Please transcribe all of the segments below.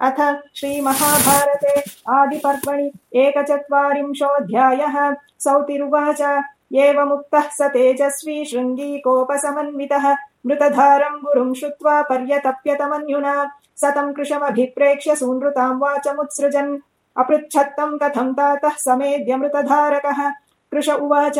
अथ श्रीमहाभारते आदिपर्वणि एकचत्वारिंशोऽध्यायः। सौतिरुवाच। एवमुक्तः स तेजस्वी शृङ्गीकोपसमन्वितः। मृतधारम् गुरुम् श्रुत्वा पर्यतप्यतमन्युना। स तम् कृशमभिप्रेक्ष्य सूनृताम् वाचमुत्सृजन्। अपृच्छत्तम् कथम् तातः समेद्य मृतधारकः। कृश उवाच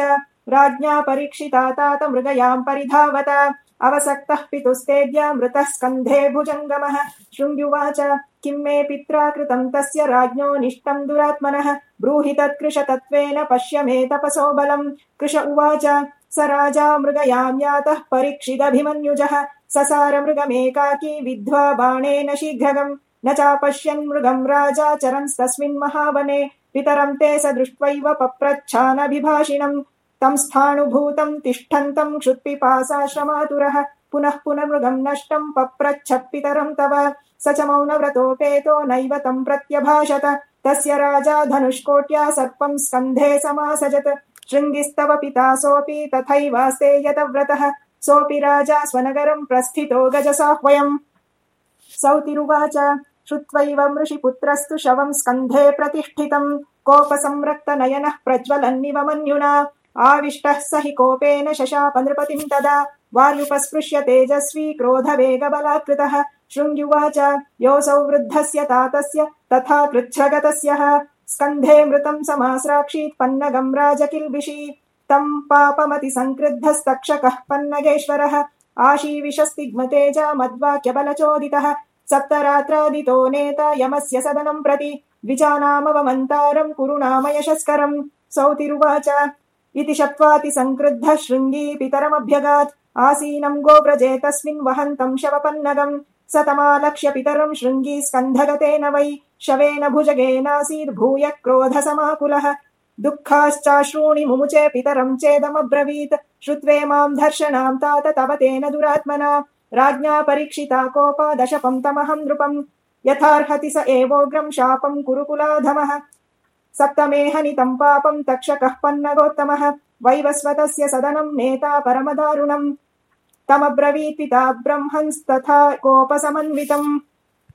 राज्ञा परीक्षिता तात मृगयाम् परिधावता। अवसक्तः पितुस्तेद्य मृतः स्कन्धे भुजङ्गमः। शृङ्ग्युवाच किम् मे पित्रा कृतम् तस्य राज्ञो निष्टम् दुरात्मनः। ब्रूहि तत्कृशतत्त्वेन पश्य मे तपसो बलम्। कृश उवाच स राजा मृगयाम् यातः परीक्षिदभिमन्युजः। ससार मृगमेकाकी विद्ध्वा बाणेन शीघ्रगम्। न चापश्यन् मृगम् राजा चरंस्तस्मिन् महावने। पितरम् ते स दृष्ट्वैव पप्रच्छानभिभाषिणम् तम् स्थाणुभूतम् तिष्ठन्तम् क्षुत्पिपासाश्रमातुरः पुनः पुनर्मृगम् नष्टम् पप्रच्छत्पितरम् तव। स च मौनव्रतोपेतो नैव तम् प्रत्यभाषत। तस्य राजा धनुष्कोट्या सर्पम् स्कन्धे समासजत्। शृङ्गिस्तव पिता सोऽपि तथैवास्ते यतव्रतः। सोऽपि राजा स्वनगरम् प्रस्थितो गजसाह्वयम् सौतिरुवाच, श्रुत्वैव मृषिपुत्रस्तु शवम् स्कन्धे प्रतिष्ठितम् कोपसंरक्तनयनः प्रज्वलन्निव मन्युना आविष्टः स हि कोपेन शशापनृपतिम् तदा। वार्युपस्पृश्य तेजस्वी क्रोधवेगबलात्कृतः। शृङ्ग्युवाच योऽसौ वृद्धस्य तातस्य तथा कृच्छ्रगतस्यः स्कन्धे मृतम् समास्राक्षीत् पन्नगम् राजकिल्बिषी तम् पापमतिसङ्क्रुद्धस्तक्षकः पन्नगेश्वरः। आशीविशस्तिग्मतेजा मद्वाक्यबलचोदितः। सप्तरात्रादितो नेता यमस्य सदनम् प्रति। द्विजानामवमन्तारम् कुरु नाम यशस्करम् सौतिरुवाच इति शप्त्वातिसङ्क्रुद्धः शृङ्गी पितरमभ्यगात् आसीनम् गोव्रजे तस्मिन् वहन्तम् शवपन्नगम्। स तमालक्ष्य पितरम् शृङ्गी स्कन्धगतेन वै। शवेन भुजगेनासीद् भूय क्रोधसमाकुलः दुःखाश्चाश्रूणि मुमुचे पितरम् चेदमब्रवीत्। श्रुत्वे माम् धर्षणाम् तात तव तेन दुरात्मना। राज्ञा परीक्षिता कोपादशपम् तमहम् नृपम्। यथार्हति स एवोग्रम् शापम् कुरुकुलाधमः सप्तमे हनितम् पापम् तक्षकः पन्नगोत्तमः वैवस्वतस्य सदनम् नेता परमदारुणम्। तमब्रवीत् पिता ब्रह्मंस्तथा कोपसमन्वितम्